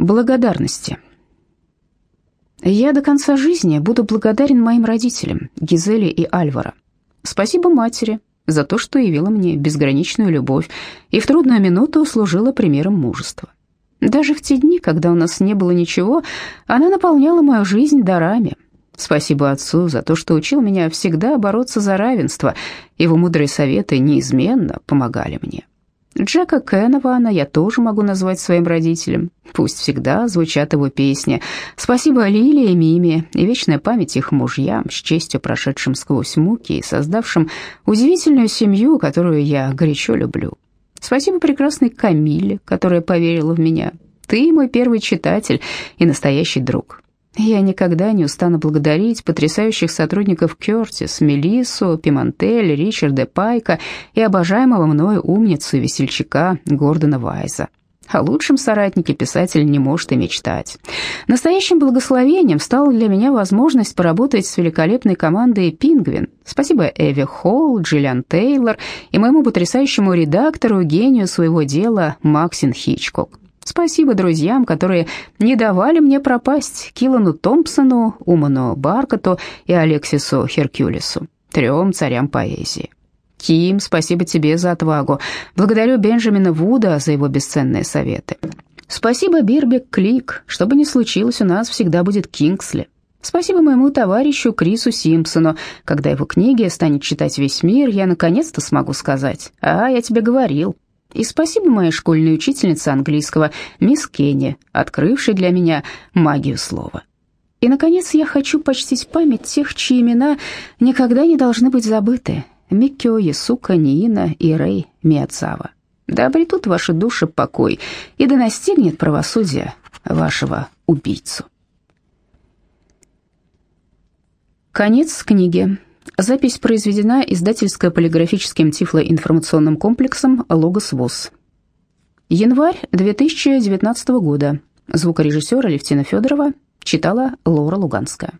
Благодарности. Я до конца жизни буду благодарен моим родителям, Гизеле и Альвара. Спасибо матери за то, что явила мне безграничную любовь и в трудную минуту служила примером мужества. Даже в те дни, когда у нас не было ничего, она наполняла мою жизнь дарами. Спасибо отцу за то, что учил меня всегда бороться за равенство. Его мудрые советы неизменно помогали мне. Джека Кенневана я тоже могу назвать своим родителем. Пусть всегда звучат его песни. Спасибо Лиле и Миме, и вечная память их мужьям, с честью прошедшим сквозь муки и создавшим удивительную семью, которую я горячо люблю. Спасибо прекрасной Камиле, которая поверила в меня. Ты мой первый читатель и настоящий друг. Я никогда не устану благодарить потрясающих сотрудников Кёртис, Мелиссу, Пимантель, Ричарда Пайка и обожаемого мною умницу и весельчака Гордона Вайза. О лучшем соратнике писатель не может и мечтать. Настоящим благословением стала для меня возможность поработать с великолепной командой «Пингвин». Спасибо Эви Холл, Джиллиан Тейлор и моему потрясающему редактору, гению своего дела Максин Хичкок. Спасибо друзьям, которые не давали мне пропасть, Килану Томпсону, Уману Баркоту и Алексису Херкюлису, трем царям поэзии. Ким, спасибо тебе за отвагу. Благодарю Бенджамина Вуда за его бесценные советы. Спасибо Бирбек Клик. Что бы ни случилось, у нас всегда будет Кингсли. Спасибо моему товарищу Крису Симпсону. Когда его книги станет читать весь мир, я наконец-то смогу сказать «А, я тебе говорил». И спасибо моей школьной учительнице английского, мисс Кенни, открывшей для меня магию слова. И, наконец, я хочу почтить память тех, чьи имена никогда не должны быть забыты. Миккио, Ясука, Ниина и Рэй Миацава. Да обретут ваши души покой, и да настигнет правосудие вашего убийцу. Конец книги. Запись произведена издательско-полиграфическим тифлоинформационным комплексом «Логос ВОЗ». Январь 2019 года. Звукорежиссер Алевтина Федорова читала Лора Луганская.